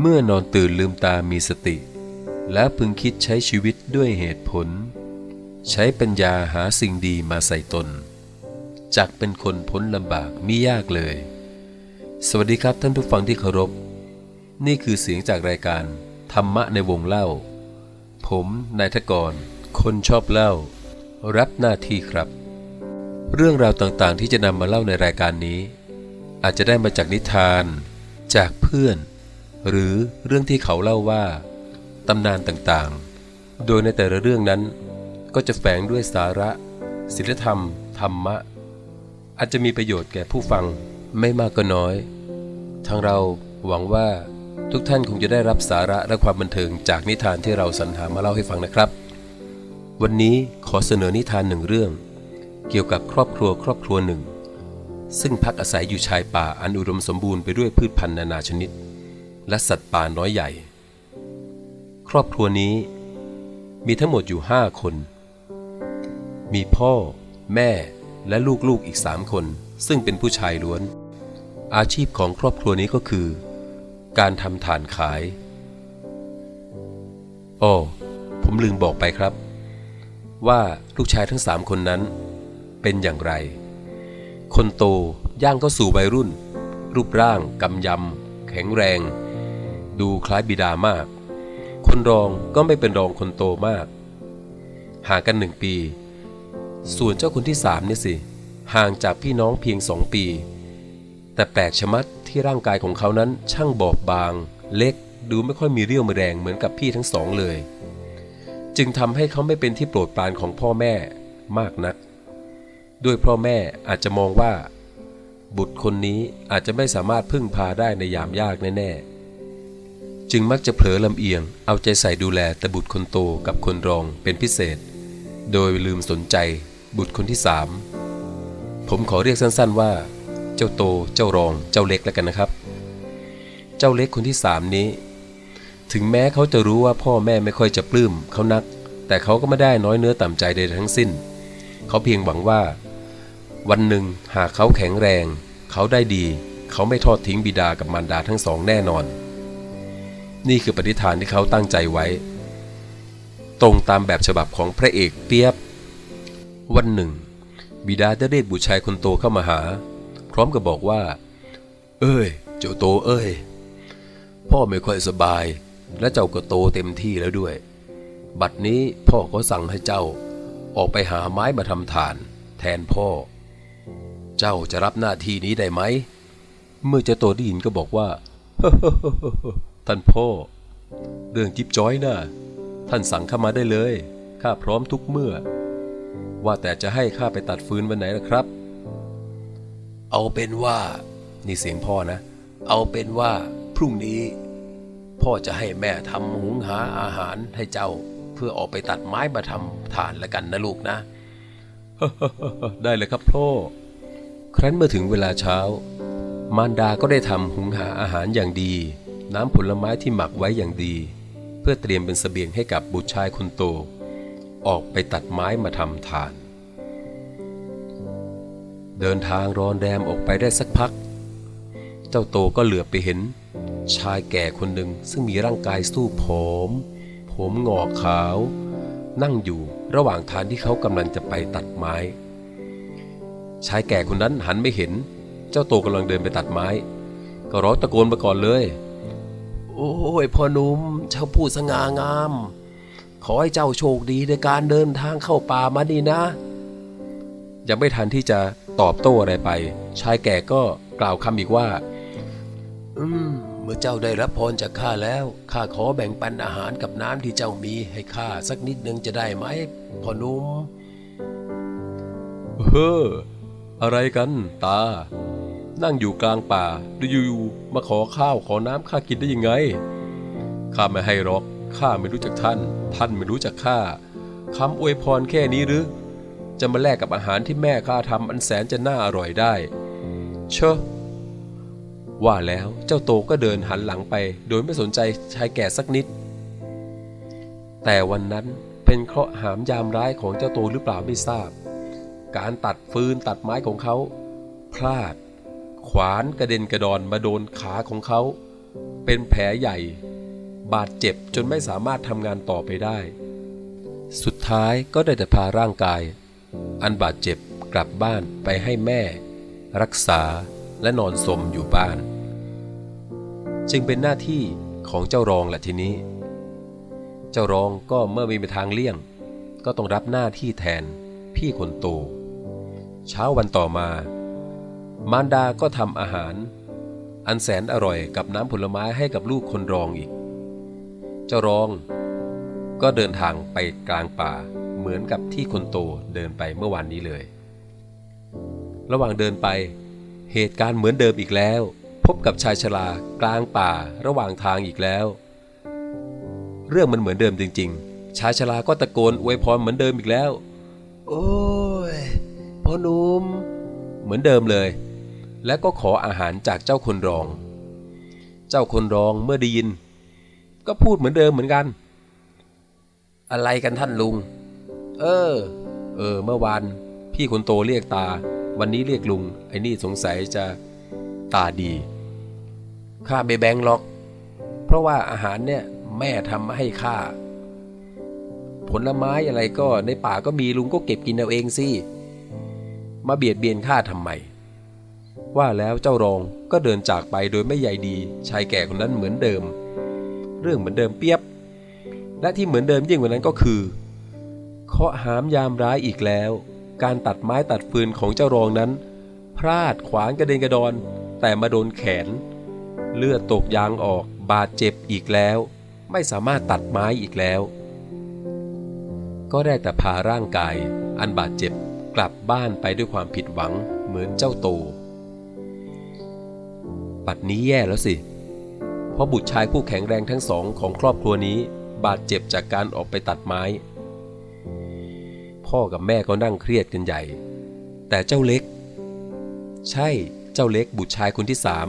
เมื่อนอนตื่นลืมตามีสติ และพึงคิดใช้ชีวิตด้วยเหตุผล ใช้ปัญญาหาสิ่งดีมาใส่ตน จักเป็นคนพ้นลำบากมิยากเลย สวัสดีครับท่านผู้ฟังที่เคารพ นี่คือเสียงจากรายการ ธรรมะในวงเล่า ผมนายทกร คนชอบเล่า รับหน้าที่ครับ เรื่องราวต่างๆที่จะนำมาเล่าในรายการนี้ อาจจะได้มาจากนิทาน จากเพื่อน หรือเรื่องที่เขาเล่าว่าตำนานต่างๆ โดยในแต่ละเรื่องนั้น ก็จะแฝงด้วยสาระศีลธรรม ธรรมะ อาจจะมีประโยชน์แก่ผู้ฟังไม่มากก็น้อย ทางเราหวังว่าทุกท่านคงจะได้รับสาระและความบันเทิงจากนิทานที่เราสรรหามาเล่าให้ฟังนะครับ วันนี้ขอเสนอนิทานหนึ่งเรื่อง เกี่ยวกับครอบครัวครอบครัวหนึ่ง ซึ่งพักอาศัยอยู่ชายป่าอันอุดมสมบูรณ์ไปด้วยพืชพันธุ์นานาชนิด และสัตว์ป่าน้อยใหญ่ ครอบครัวนี้มีทั้งหมดอยู่ห้าคน มีพ่อ แม่ และลูกๆอีกสามคน ซึ่งเป็นผู้ชายล้วน อาชีพของครอบครัวนี้ก็คือ การทำถ่านขายอ้อผมลืมบอกไปครับ ว่าลูกชายทั้งสามคนนั้น เป็นอย่างไร คนโตย่างเข้าสู่วัยรุ่น รูปร่างกำยำแข็งแรง ดูคล้ายบิดามาก คนรองก็ไม่เป็นรองคนโตมาก ห่างกันหนึ่งปี ส่วนเจ้าคนที่สามนี่สิ ห่างจากพี่น้องเพียงสองปี แต่แปลกชะมัดที่ร่างกายของเขานั้นช่างบอบบาง เล็กดูไม่ค่อยมีเรี่ยวมีแรงเหมือนกับพี่ทั้งสองเลย จึงทำให้เขาไม่เป็นที่โปรดปรานของพ่อแม่มากนัก ด้วยพ่อแม่อาจจะมองว่า บุตรคนนี้อาจจะไม่สามารถพึ่งพาได้ในยามยากแน่ๆ จึงมักจะเผลอลำเอียง เอาใจใส่ดูแลแต่บุตรคนโตกับคนรองเป็นพิเศษ โดยลืมสนใจบุตรคนที่สามผมขอเรียกสั้นๆว่า เจ้าโตเจ้ารองเจ้าเล็กแล้วกันนะครับ เจ้าเล็กคนที่สามนี้ ถึงแม้เขาจะรู้ว่าพ่อแม่ไม่ค่อยจะปลื้มเขานัก แต่เขาก็ไม่ได้น้อยเนื้อต่ำใจใดทั้งสิ้น เขาเพียงหวังว่า วันหนึ่งหากเขาแข็งแรง เขาได้ดี เขาไม่ทอดทิ้งบิดากับมารดาทั้งสองแน่นอน นี่คือปฏิฐานที่เขาตั้งใจไว้ ตรงตามแบบฉบับของพระเอกเปียบ วันหนึ่ง บิดาได้เรียกบุตรชายคนโตเข้ามาหา พร้อมกับบอกว่า เอ้ย เจ้าโตเอ้ย พ่อไม่ค่อยสบาย และเจ้าก็โตเต็มที่แล้วด้วย บัดนี้พ่อก็สั่งให้เจ้า ออกไปหาไม้มาทำฐาน แทนพ่อ เจ้าจะรับหน้าที่นี้ได้ไหม เมื่อเจ้าโตได้ยินก็บอกว่า ท่านพ่อ เรื่องจิ๊บจ้อยนะท่านสั่งข้ามาได้เลย ข้าพร้อมทุกเมื่อ ว่าแต่จะให้ข้าไปตัดฟืนวันไหนล่ะครับ เอาเป็นว่า นี่เสียงพ่อนะ เอาเป็นว่าพรุ่งนี้ พ่อจะให้แม่ทำหุงหาอาหารให้เจ้า เพื่อออกไปตัดไม้มาทำฐานแล้วกันนะลูกนะ ได้เลยครับพ่อ ครั้นเมื่อถึงเวลาเช้า มารดาก็ได้ทำหุงหาอาหารอย่างดี น้ำผลไม้ที่หมักไว้อย่างดี เพื่อเตรียมเป็นสเสบียงให้กับบุตรชายคนโต ออกไปตัดไม้มาทำฐาน เดินทางรอนแรมออกไปได้สักพัก เจ้าโตก็เหลือบไปเห็น ชายแก่คนหนึ่งซึ่งมีร่างกายสู้ผอมผมงอกขาว นั่งอยู่ระหว่างทางที่เขากำลังจะไปตัดไม้ ชายแก่คนนั้นหันไม่เห็น เจ้าโตกำลังเดินไปตัดไม้ ก็ร้องตะโกนมาก่อนเลย โอ้ยพ่อหนุ่มเจ้าพูดสง่างาม ขอให้เจ้าโชคดีในการเดินทางเข้าป่ามาดีนะ ยังไม่ทันที่จะตอบโต้อะไรไป ชายแก่ก็กล่าวคำอีกว่า อืม เมื่อเจ้าได้รับพรจากข้าแล้วข้าขอแบ่งปันอาหารกับน้ำที่เจ้ามีให้ข้าสักนิดนึงจะได้ไหมพ่อหนุ่มเฮ้ออะไรกันตา นั่งอยู่กลางป่าดูอยู่ๆมาขอข้าวขอน้ำข้ากินได้ยังไงข้าไม่ให้หรอกข้าไม่รู้จักท่าน ท่านไม่รู้จักข้าคำอวยพรแค่นี้หรือ จะมาแลกกับอาหารที่แม่ข้าทำอันแสนจะน่าอร่อยได้ เชอะว่าแล้วเจ้าโตก็เดินหันหลังไป โดยไม่สนใจชายแก่สักนิด แต่วันนั้นเป็นเคราะห์หามยามร้ายของเจ้าโตหรือเปล่าไม่ทราบ การตัดฟืนตัดไม้ของเขา พลาด ขวานกระเด็นกระดอนมาโดนขาของเขา เป็นแผลใหญ่ บาดเจ็บจนไม่สามารถทำงานต่อไปได้ สุดท้ายก็ได้แต่พาร่างกาย อันบาดเจ็บกลับบ้านไปให้แม่ รักษาและนอนสมอยู่บ้าน จึงเป็นหน้าที่ของเจ้ารองแหละทีนี้ เจ้ารองก็เมื่อมีทางเลี่ยง ก็ต้องรับหน้าที่แทนพี่คนโตเช้าวันต่อมา มารดาก็ทำอาหาร อันแสนอร่อยกับน้ำผลไม้ให้กับลูกคนรองอีก เจ้ารองก็เดินทางไปกลางป่าเหมือนกับที่คนโตเดินไปเมื่อวานนี้เลย ระหว่างเดินไป เหตุการณ์เหมือนเดิมอีกแล้ว พบกับชายชรากลางป่าระหว่างทางอีกแล้ว เรื่องมันเหมือนเดิมจริง ๆ ชายชราก็ตะโกนอวยพรเหมือนเดิมอีกแล้ว โอ้ยพ่อหนุ่ม เหมือนเดิมเลย และก็ขออาหารจากเจ้าคนรอง เจ้าคนรองเมื่อได้ยิน ก็พูดเหมือนเดิมเหมือนกัน อะไรกันท่านลุง เออ เออ เมื่อวานพี่คนโตเรียกตา วันนี้เรียกลุง ไอ้นี่สงสัยจะตาดี ข้าไม่แบงหรอก เพราะว่าอาหารเนี่ยแม่ทำมาให้ข้าผลไม้อะไรก็ในป่าก็มีลุงก็เก็บกินเอาเองสิ มาเบียดเบียนข้าทำไม ว่าแล้วเจ้ารองก็เดินจากไปโดยไม่ใยดีชายแก่คนนั้นเหมือนเดิม เรื่องเหมือนเดิมเปียบ และที่เหมือนเดิมยิ่งกว่านั้นก็คือ เคาะหามยามร้ายอีกแล้ว การตัดไม้ตัดฟืนของเจ้ารองนั้น พลาดขวางกระเด็นกระดอน แต่มาโดนแขน เลือดตกยางออกบาดเจ็บอีกแล้ว ไม่สามารถตัดไม้อีกแล้ว ก็ได้แต่พาร่างกายอันบาดเจ็บ กลับบ้านไปด้วยความผิดหวังเหมือนเจ้าโต ปัดนี้แย่แล้วสิ เพราะบุตรชายผู้แข็งแรงทั้งสองของครอบครัวนี้บาดเจ็บจากการออกไปตัดไม้ พ่อกับแม่ก็นั่งเครียดกันใหญ่ แต่เจ้าเล็ก ใช่เจ้าเล็กบุตรชายคนที่สาม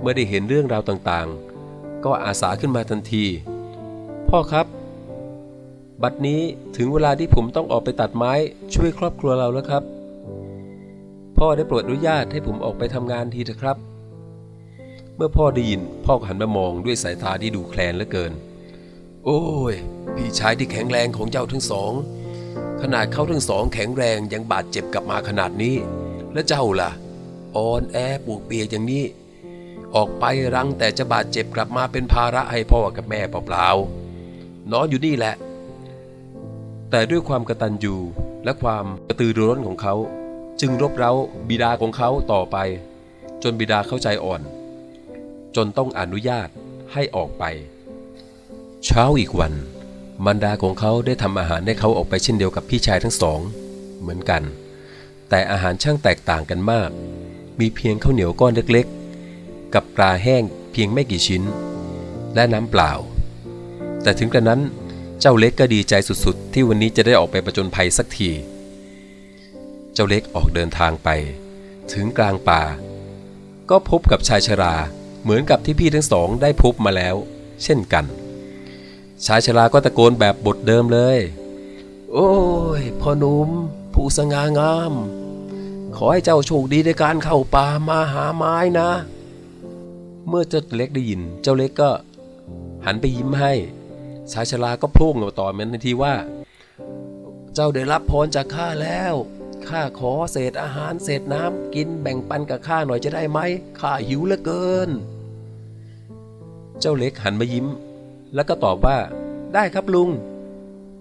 เมื่อได้เห็นเรื่องราวต่างๆ ก็อาสาขึ้นมาทันที พ่อครับ บัดนี้ถึงเวลาที่ผมต้องออกไปตัดไม้ช่วยครอบครัวเราแล้วครับ พ่อได้โปรดอนุญาตให้ผมออกไปทำงานทีเถอะครับ เมื่อพ่อได้ยินพ่อหันมามองด้วยสายตาที่ดูแคลนเหลือเกิน โอ้ย พี่ชายที่แข็งแรงของเจ้าทั้งสอง ขนาดเขาทั้งสองแข็งแรงยังบาดเจ็บกลับมาขนาดนี้ และเจ้าล่ะอ่อนแอปวกเปียกอย่างนี้ ออกไปรังแต่จะบาดเจ็บกลับมาเป็นภาระให้พ่อกับแม่เปล่าๆนอนอยู่นี่แหละ แต่ด้วยความกระตันยูและความกระตือรือร้นของเขา จึงรบเร้าบิดาของเขาต่อไป จนบิดาเข้าใจอ่อน จนต้องอนุญาตให้ออกไป เช้าอีกวัน มารดาของเขาได้ทำอาหารให้เขาออกไปเช่นเดียวกับพี่ชายทั้งสอง เหมือนกัน แต่อาหารช่างแตกต่างกันมาก มีเพียงข้าวเหนียวก้อนเล็กๆ กับปลาแห้งเพียงไม่กี่ชิ้น และน้ำเปล่า แต่ถึงกระนั้น เจ้าเล็กก็ดีใจสุดๆ ที่วันนี้จะได้ออกไปประจนภัยสักที เจ้าเล็กออกเดินทางไป ถึงกลางป่า ก็พบกับชายชราเหมือนกับที่พี่ทั้งสองได้พบมาแล้ว เช่นกัน ชายชราก็ตะโกนแบบบทเดิมเลย โอ้ยพ่อหนุ่มผู้สง่างาม ขอให้เจ้าโชคดีในการเข้าป่ามาหาไม้นะ เมื่อเจ้าเล็กได้ยิน เจ้าเล็กก็ หันไปยิ้มให้ ชายชราก็พุ่งมาต่อมันทันทีว่า เจ้าได้รับพรจากข้าแล้วข้าขอเศษอาหารเศษน้ำกินแบ่งปันกับข้าหน่อยจะได้ไหมข้าหิวเหลือเกิน เจ้าเล็กหันมายิ้ม แล้วก็ตอบว่า ได้ครับลุง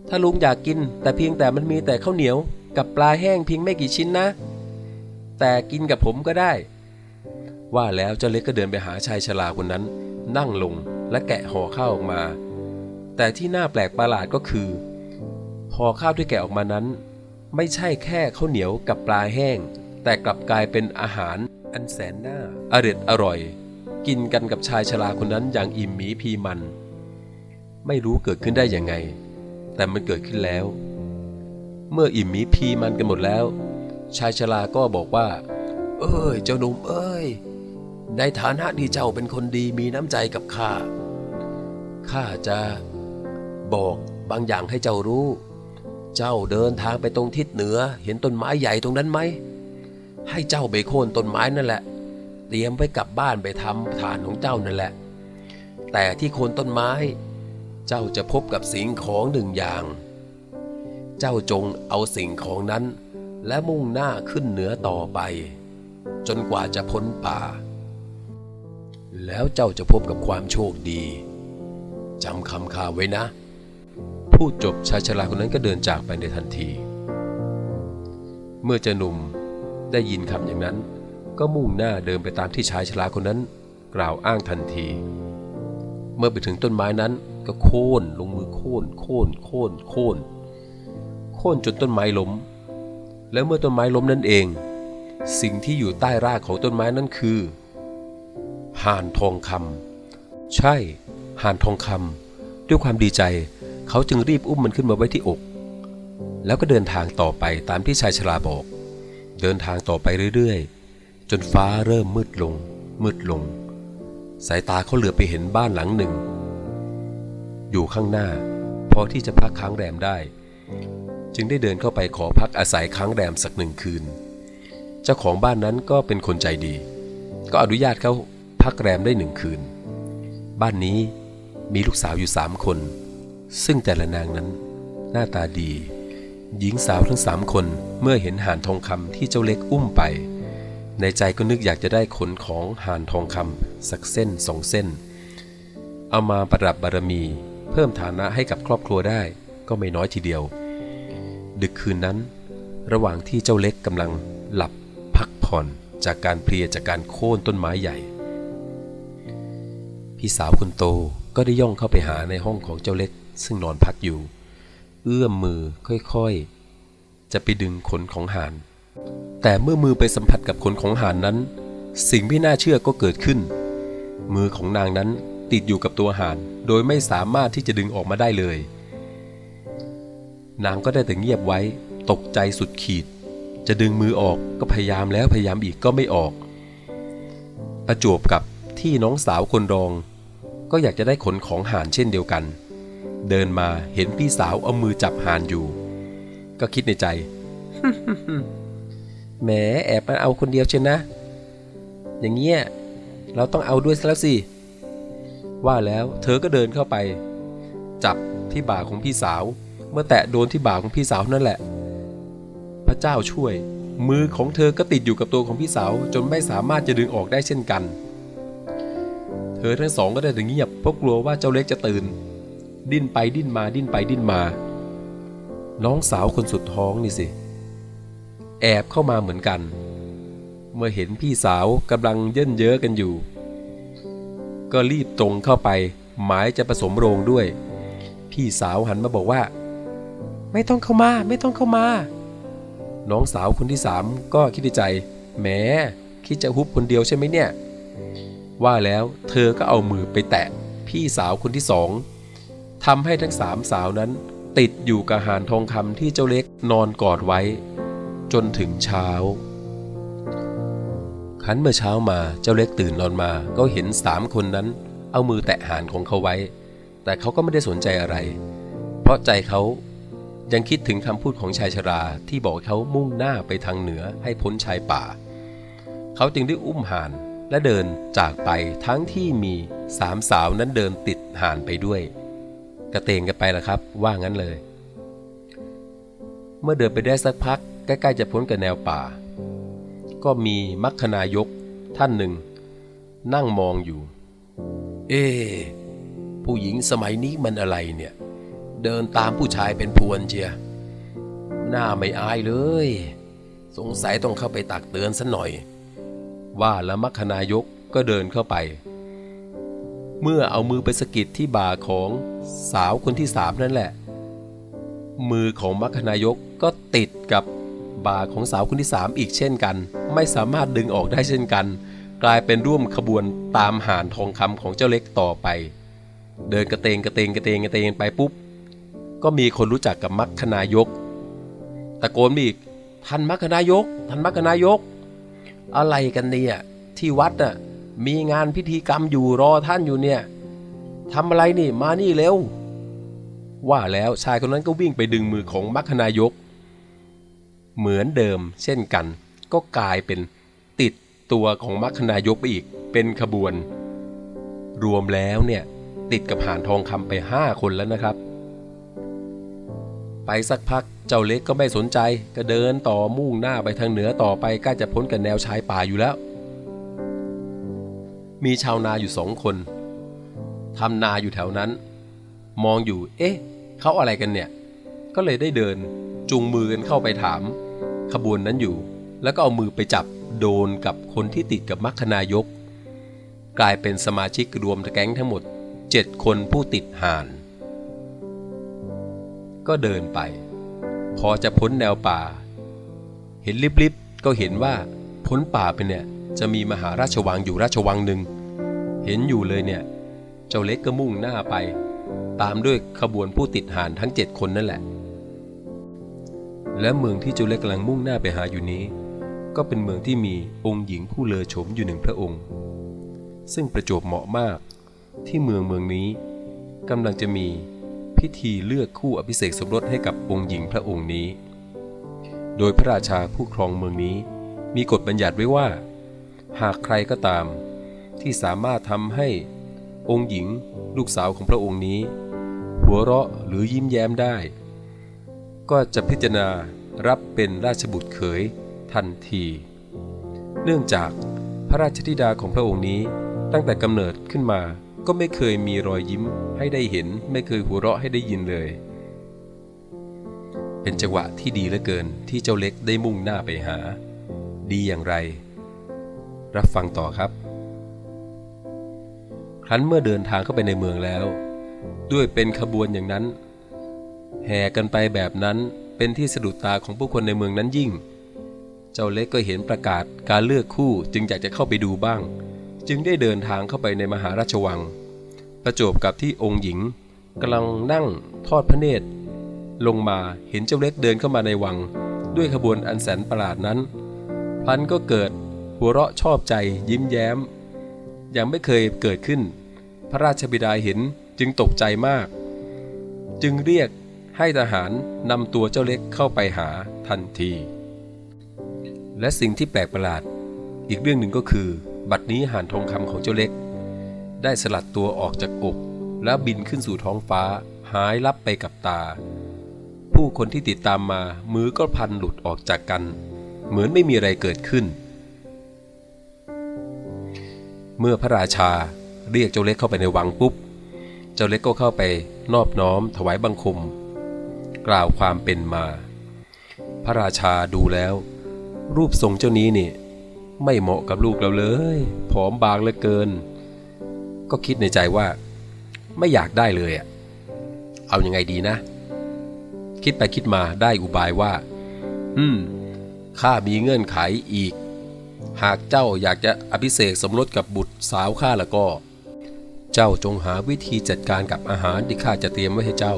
ถ้าลุงอยากกิน แต่เพียงแต่มันมีแต่ข้าวเหนียวกับปลาแห้งเพียงไม่กี่ชิ้นนะ แต่กินกับผมก็ได้ ว่าแล้วเจ้าเล็กก็เดินไปหาชายชราคนนั้น นั่งลงและแกะห่อข้าวออกมา แต่ที่น่าแปลกประหลาดก็คือห่อข้าวที่แกะออกมานั้น ไม่ใช่แค่ข้าวเหนียวกับปลาแห้ง แต่กลับกลายเป็นอาหารอันแสนน่าอร็ดอร่อย กินกันกับชายชราคนนั้นอย่างอิ่มหมีพีมัน ไม่รู้เกิดขึ้นได้ยังไง แต่มันเกิดขึ้นแล้ว เมื่ออิ่มหมีพีมันกันหมดแล้ว ชายชราก็บอกว่า เอ้ย เจ้าหนุ่มเอ้ยในฐานะที่เจ้าเป็นคนดีมีน้ำใจกับข้าข้าจะ บอกบางอย่างให้เจ้ารู้ เจ้าเดินทางไปตรงทิศเหนือ เห็นต้นไม้ใหญ่ตรงนั้นไหม ให้เจ้าไปโค่นต้นไม้นั่นแหละ เตรียมไว้กลับบ้านไปทำฐานของเจ้านั่นแหละ แต่ที่โคนต้นไม้ เจ้าจะพบกับสิ่งของหนึ่งอย่าง เจ้าจงเอาสิ่งของนั้น และมุ่งหน้าขึ้นเหนือต่อไป จนกว่าจะพ้นป่า แล้วเจ้าจะพบกับความโชคดีจำคำข้าไว้นะ พูดจบชายชราคนนั้นก็เดินจากไปในทันที เมื่อเจ้าหนุ่มได้ยินคำอย่างนั้น ก็มุ่งหน้าเดินไปตามที่ชายชราคนนั้น กล่าวอ้างทันที เมื่อไปถึงต้นไม้นั้นก็โค่นลงมือโค่นโค่นโค่นโค่นโค่นจนต้นไม้ล้ม แล้วเมื่อต้นไม้ล้มนั่นเอง สิ่งที่อยู่ใต้รากของต้นไม้นั้นคือห่านทองคำใช่ห่านทองคำด้วยความดีใจ เขาจึงรีบอุ้มมันขึ้นมาไว้ที่อก แล้วก็เดินทางต่อไปตามที่ชายชราบอก เดินทางต่อไปเรื่อยๆ จนฟ้าเริ่มมืดลง มืดลง สายตาเขาเหลือไปเห็นบ้านหลังหนึ่ง อยู่ข้างหน้า พอที่จะพักค้างแรมได้ จึงได้เดินเข้าไปขอพักอาศัยค้างแรมสักหนึ่งคืน เจ้าของบ้านนั้นก็เป็นคนใจดี ก็อนุญาตเขาพักแรมได้หนึ่งคืน บ้านนี้มีลูกสาวอยู่สามคน ซึ่งแต่ละนางนั้น หน้าตาดี หญิงสาวทั้งสามคนเมื่อเห็นห่านทองคำที่เจ้าเล็กอุ้มไป ในใจก็นึกอยากจะได้ขนของห่านทองคำสักเส้นสองเส้น เอามาประดับบารมี เพิ่มฐานะให้กับครอบครัวได้ก็ไม่น้อยทีเดียว ดึกคืนนั้น ระหว่างที่เจ้าเล็กกำลังหลับพักผ่อนจากการเพลียจากการโค่นต้นไม้ใหญ่ พี่สาวคนโตก็ได้ย่องเข้าไปหาในห้องของเจ้าเล็ก ซึ่งนอนพักอยู่ เอื้อมมือค่อยๆ จะไปดึงขนของหาน แต่เมื่อมือไปสัมผัสกับขนของหานนั้น สิ่งไม่น่าเชื่อก็เกิดขึ้น มือของนางนั้นติดอยู่กับตัวหานโดยไม่สามารถที่จะดึงออกมาได้เลย นางก็ได้แต่เงียบไว้ ตกใจสุดขีด จะดึงมือออกก็พยายามแล้วพยายามอีกก็ไม่ออก ประจวบกับที่น้องสาวคนรอง ก็อยากจะได้ขนของหานเช่นเดียวกัน เดินมาเห็นพี่สาวเอามือจับหานอยู่ ก็คิดในใจแหมแอบมาเอาคนเดียวเช่นนะ อย่างเงี้ยเราต้องเอาด้วยซะแล้วสิ ว่าแล้วเธอก็เดินเข้าไป จับที่บ่าของพี่สาว เมื่อแตะโดนที่บ่าของพี่สาวนั่นแหละ พระเจ้าช่วย มือของเธอก็ติดอยู่กับตัวของพี่สาว จนไม่สามารถจะดึงออกได้เช่นกัน เธอทั้งสองก็ได้แต่เงียบเพราะกลัวว่าเจ้าเล็กจะตื่น ดิ้นไปดิ้นมาดิ้นไปดิ้นมา น้องสาวคนสุดท้องนี่สิ แอบเข้ามาเหมือนกัน เมื่อเห็นพี่สาวกำลังเย่นเย้อกันอยู่ ก็รีบตรงเข้าไป หมายจะผสมโรงด้วย พี่สาวหันมาบอกว่า ไม่ต้องเข้ามาไม่ต้องเข้ามา น้องสาวคนที่สามก็คิดในใจแหมคิดจะฮุบคนเดียวใช่ไหมเนี่ย ว่าแล้วเธอก็เอามือไปแตะพี่สาวคนที่สอง ทำให้ทั้งสามสาวนั้น ติดอยู่กับหานทองคำที่เจ้าเล็กนอนกอดไว้ จนถึงเช้าขันเมื่อเช้ามาเจ้าเล็กตื่นนอนมาก็เห็นสามคนนั้น เอามือแตะหานของเขาไว้ แต่เขาก็ไม่ได้สนใจอะไร เพราะใจเขายังคิดถึงคำพูดของชายชราที่บอกเขามุ่งหน้าไปทางเหนือให้พ้นชายป่า เขาจึงได้อุ้มห่านและเดินจากไปทั้งที่มีสามสาวนั้นเดินติดห่านไปด้วย กระเตงกันไปละครับ ว่างั้นเลย เมื่อเดินไปได้สักพัก ใกล้ๆจะพ้นกับแนวป่า ก็มีมัคคณายกท่านหนึ่ง นั่งมองอยู่ เอ ผู้หญิงสมัยนี้มันอะไรเนี่ย เดินตามผู้ชายเป็นพวนเชียหน้าไม่อายเลย สงสัยต้องเข้าไปตักเตือนสัหน่อย ว่าแล้วมัคคณายกก็เดินเข้าไป เมื่อเอามือไปสกิดที่บ่าของสาวคนที่สามนั่นแหละ มือของมัคคณายกก็ติดกับบ่าของสาวคนที่สามอีกเช่นกัน ไม่สามารถดึงออกได้เช่นกัน กลายเป็นร่วมขบวนตามหานทองคำของเจ้าเล็กต่อไป เดินกระเตงกระเตงกระเตงกระเตงไปปุ๊บ ก็มีคนรู้จักกับมัคคณายก ตะโกนอีกท่านมัคคณายกท่านมัคคณายก อะไรกันเนี่ยที่วัดน่ะ มีงานพิธีกรรมอยู่รอท่านอยู่เนี่ยทำอะไรนี่มานี่เร็ว ว่าแล้วชายคนนั้นก็วิ่งไปดึงมือของมัคคณายก เหมือนเดิมเช่นกัน ก็กลายเป็นติดตัวของมัคคณายกไปอีกเป็นขบวน รวมแล้วเนี่ยติดกับหานทองคำไปห้าคนแล้วนะครับ ไปสักพักเจ้าเล็กก็ไม่สนใจก็เดินต่อมุ่งหน้าไปทางเหนือต่อไปใกล้จะพ้นกับแนวชายป่าอยู่แล้ว มีชาวนาอยู่สองคนทำนาอยู่แถวนั้น มองอยู่ เอ๊ะเขาอะไรกันเนี่ย ก็เลยได้เดินจูงมือกันเข้าไปถาม ขบวนนั้นอยู่ แล้วก็เอามือไปจับโดนกับคนที่ติดกับมัคคนายก กลายเป็นสมาชิกรวมแก๊งทั้งหมด7คนผู้ติดห่าน ก็เดินไป พอจะพ้นแนวป่า เห็นลิบๆก็เห็นว่าพ้นป่าไปเนี่ย จะมีมหาราชวังอยู่ราชวังหนึ่ง เห็นอยู่เลยเนี่ย เจ้าเล็กก็มุ่งหน้าไป ตามด้วยขบวนผู้ติดหานทั้งเจ็ดคนนั่นแหละ และเมืองที่เจ้าเล็กกำลังมุ่งหน้าไปหาอยู่นี้ ก็เป็นเมืองที่มีองค์หญิงผู้เลอโฉมอยู่หนึ่งพระองค์ ซึ่งประจวบเหมาะมากที่เมืองเมืองนี้กำลังจะมีพิธีเลือกคู่อภิเษกสมรสให้กับองค์หญิงพระองค์นี้ โดยพระราชาผู้ครองเมืองนี้มีกฎบัญญัติไว้ว่า หากใครก็ตาม ที่สามารถทำให้องค์หญิงลูกสาวของพระองค์นี้ หัวเราะหรือยิ้มแย้มได้ ก็จะพิจารณารับเป็นราชบุตรเขยทันที เนื่องจากพระราชธิดาของพระองค์นี้ตั้งแต่กำเนิดขึ้นมาก็ไม่เคยมีรอยยิ้มให้ได้เห็น ไม่เคยหัวเราะให้ได้ยินเลย เป็นจังหวะที่ดีเหลือเกินที่เจ้าเล็กได้มุ่งหน้าไปหา ดีอย่างไร รับฟังต่อครับ ครั้นเมื่อเดินทางเข้าไปในเมืองแล้ว ด้วยเป็นขบวนอย่างนั้น แห่กันไปแบบนั้นเป็นที่สะดุดตาของผู้คนในเมืองนั้นยิ่ง เจ้าเล็กก็เห็นประกาศการเลือกคู่จึงอยากจะเข้าไปดูบ้าง จึงได้เดินทางเข้าไปในมหาราชวัง ประจบกับที่องค์หญิงกำลังนั่งทอดพระเนตร ลงมาเห็นเจ้าเล็กเดินเข้ามาในวัง ด้วยขบวนอันแสนประหลาดนั้น พลันก็เกิด หัวเราะชอบใจยิ้มแย้ม ยังไม่เคยเกิดขึ้น พระราชบิดาเห็นจึงตกใจมาก จึงเรียกให้ทหารนำตัวเจ้าเล็กเข้าไปหาทันที และสิ่งที่แปลกประหลาด อีกเรื่องหนึ่งก็คือ บัดนี้หานทองคำของเจ้าเล็ก ได้สลัดตัวออกจากอก แล้วบินขึ้นสู่ท้องฟ้าหายลับไปกับตา ผู้คนที่ติดตามมามือก็พันหลุดออกจากกัน เหมือนไม่มีอะไรเกิดขึ้น เมื่อพระราชาเรียกเจ้าเล็กเข้าไปในวังปุ๊บ เจ้าเล็กก็เข้าไปนอบน้อมถวายบังคม กล่าวความเป็นมา พระราชาดูแล้ว รูปทรงเจ้านี้นี่ไม่เหมาะกับลูกเราเลยผอมบางเหลือเกิน ก็คิดในใจว่า ไม่อยากได้เลยอะเอาอยัางไงดีนะ คิดไปคิดมาได้อุบายว่า อืมข้ามีเงื่อนไขอีก หากเจ้าอยากจะอภิเษกสมรสกับบุตรสาวข้าแล้วก็ เจ้าจงหาวิธีจัดการกับอาหารที่ข้าจะเตรียมไว้ให้เจ้า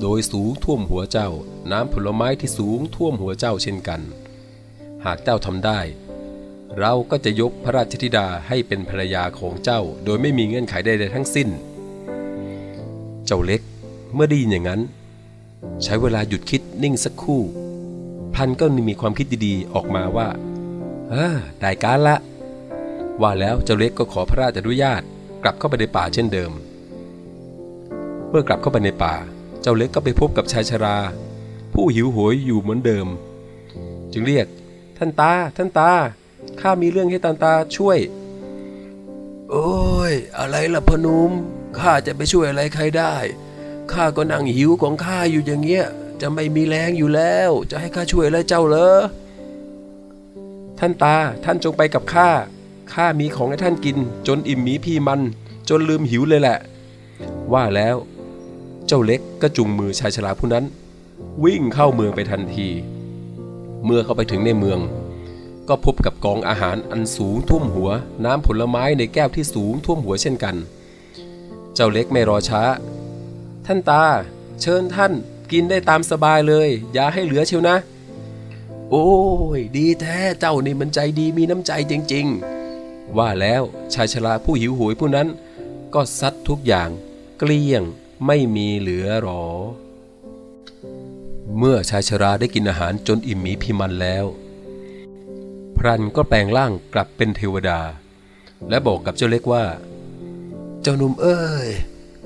โดยสูงท่วมหัวเจ้า น้ำผลไม้ที่สูงท่วมหัวเจ้าเช่นกัน หากเจ้าทำได้ เราก็จะยกพระราชธิดาให้เป็นภรรยาของเจ้า โดยไม่มีเงื่อนไขใดๆทั้งสิ้น เจ้าเล็กเมื่อได้ยินอย่างนั้น ใช้เวลาหยุดคิดนิ่งสักครู่ พันก็มีความคิดดีๆออกมาว่า เออได้การละ ว่าแล้วเจ้าเล็กก็ขอพระราชอนุญาตกลับเข้าไปในป่าเช่นเดิม เมื่อกลับเข้าไปในป่า เจ้าเล็กก็ไปพบกับชายชรา ผู้หิวโหยอยู่เหมือนเดิม จึงเรียกท่านตา ท่านตาข้ามีเรื่องให้ตาตาช่วย โอ้ย อะไรล่ะพนุมข้าจะไปช่วยอะไรใครได้ข้าก็นั่งหิวของข้าอยู่อย่างเงี้ยจะไม่มีแรงอยู่แล้ว จะให้ข้าช่วยอะไรเจ้าเหรอ ท่านตาท่านจงไปกับข้าข้ามีของให้ท่านกิน จนอิ่มหมีพี่มัน จนลืมหิวเลยแหละ ว่าแล้ว เจ้าเล็กก็จุงมือชายชราผู้นั้น วิ่งเข้าเมืองไปทันที เมื่อเข้าไปถึงในเมือง ก็พบกับกองอาหารอันสูงท่วมหัว น้ำผลไม้ในแก้วที่สูงท่วมหัวเช่นกัน เจ้าเล็กไม่รอช้า ท่านตา เชิญท่านกินได้ตามสบายเลย อย่าให้เหลือเชียวนะ โอ้ย ดีแท้เจ้านี่มันใจดีมีน้ำใจจริง ๆ ว่าแล้วชายชราผู้หิวโหยผู้นั้น ก็ซัดทุกอย่าง เกลี้ยงไม่มีเหลือหรอ เมื่อชายชราได้กินอาหารจนอิ่มมีพิมันแล้ว พรันก็แปลงร่างกลับเป็นเทวดา และบอกกับเจ้าเล็กว่า เจ้าหนุ่มเอ้ย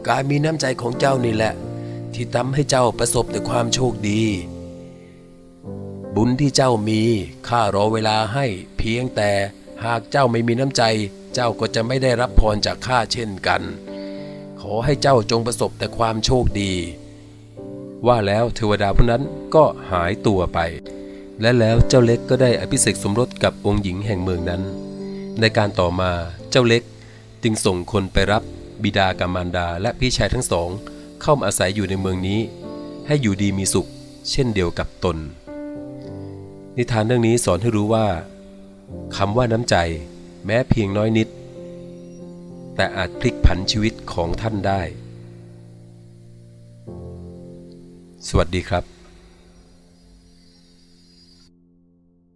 การมีน้ำใจของเจ้านี่แหละ ที่ทำให้เจ้าประสบแต่ความโชคดี บุญที่เจ้ามีข้ารอเวลาให้เพียงแต่หากเจ้าไม่มีน้ำใจ เจ้าก็จะไม่ได้รับพรจากข้าเช่นกัน ขอให้เจ้าจงประสบแต่ความโชคดี ว่าแล้วเทวดาผู้นั้นก็หายตัวไป และแล้วเจ้าเล็กก็ได้อภิเษกสมรสกับองค์หญิงแห่งเมืองนั้น ในการต่อมาเจ้าเล็กจึงส่งคนไปรับบิดากับมารดาและพี่ชายทั้งสอง เข้ามาอาศัยอยู่ในเมืองนี้ ให้อยู่ดีมีสุข เช่นเดียวกับตน นิทานเรื่องนี้สอนให้รู้ว่าคำว่าน้ำใจแม้เพียงน้อยนิด แต่อาจพลิกผันชีวิตของท่านได้ สวัสดีครับ